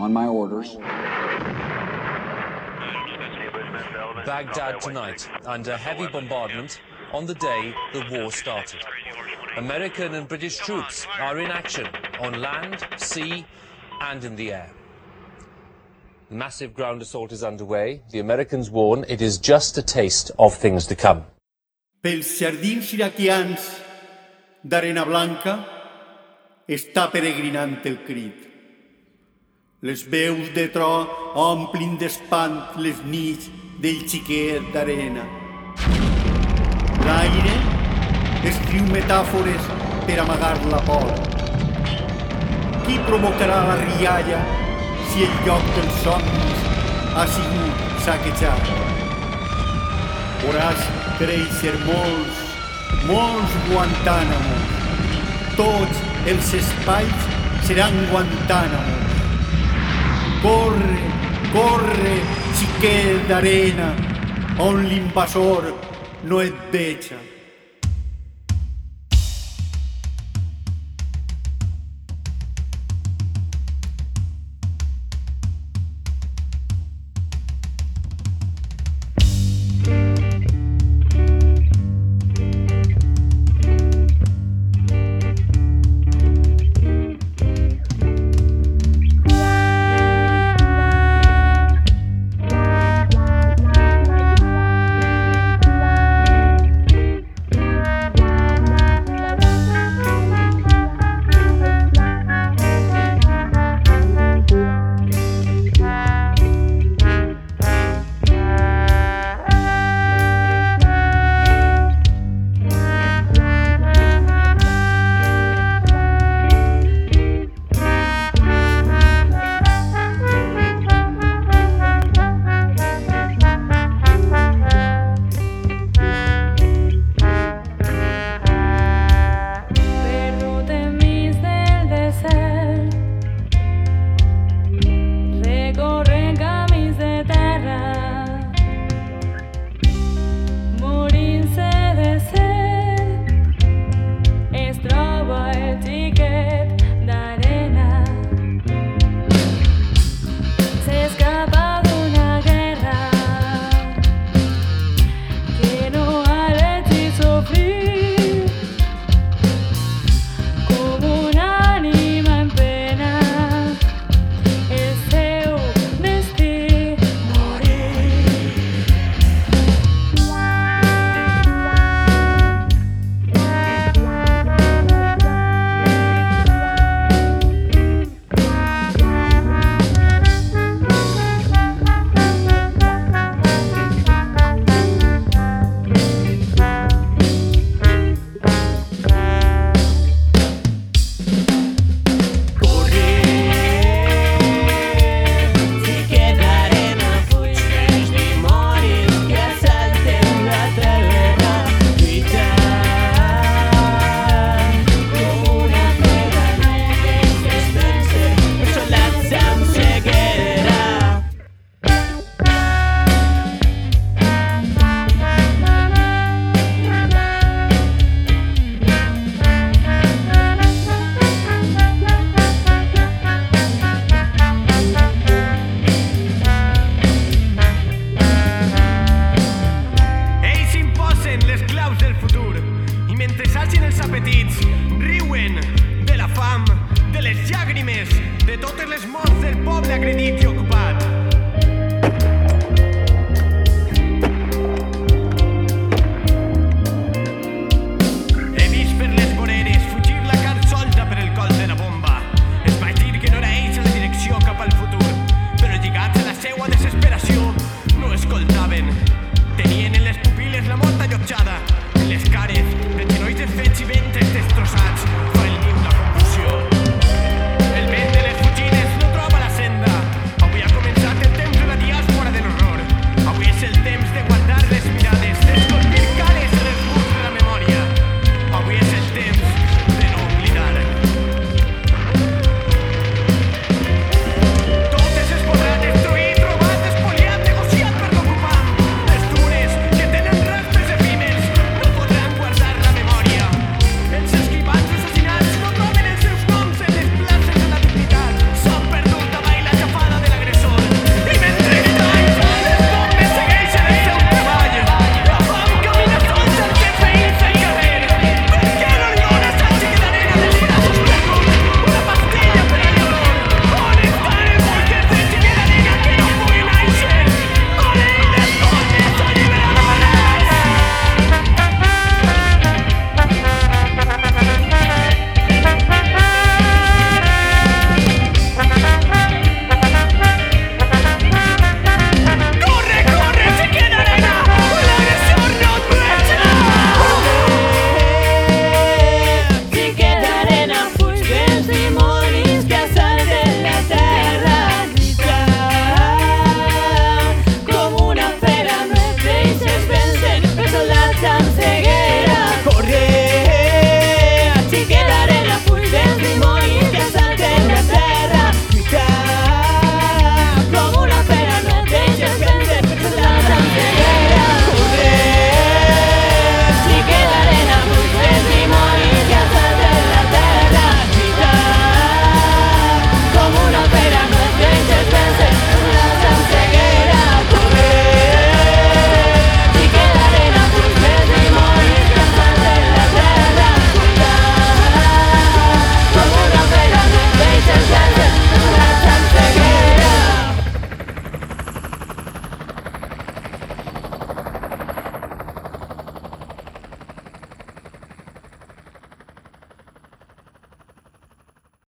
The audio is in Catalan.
on my orders. Baghdad tonight, under heavy bombardment on the day the war started. American and British troops are in action on land, sea, and in the air. The massive ground assault is underway. The Americans warn it is just a taste of things to come. Pels jardins iraquians d'arena blanca està peregrinant el crit. Les veus de tro omplin d'espant les nits del xiquet d'arena. L'aire escriu metàfores per amagar la por. Qui provocarà la rialla si el lloc dels somnis ha sigut saquejat? Veuràs créixer molts, molts Guantánamos. Tots els espais seran Guantánamos. Corre, corre, xiquet d'arena, on l'invasor no et veja. about totes les morts del poble acreditio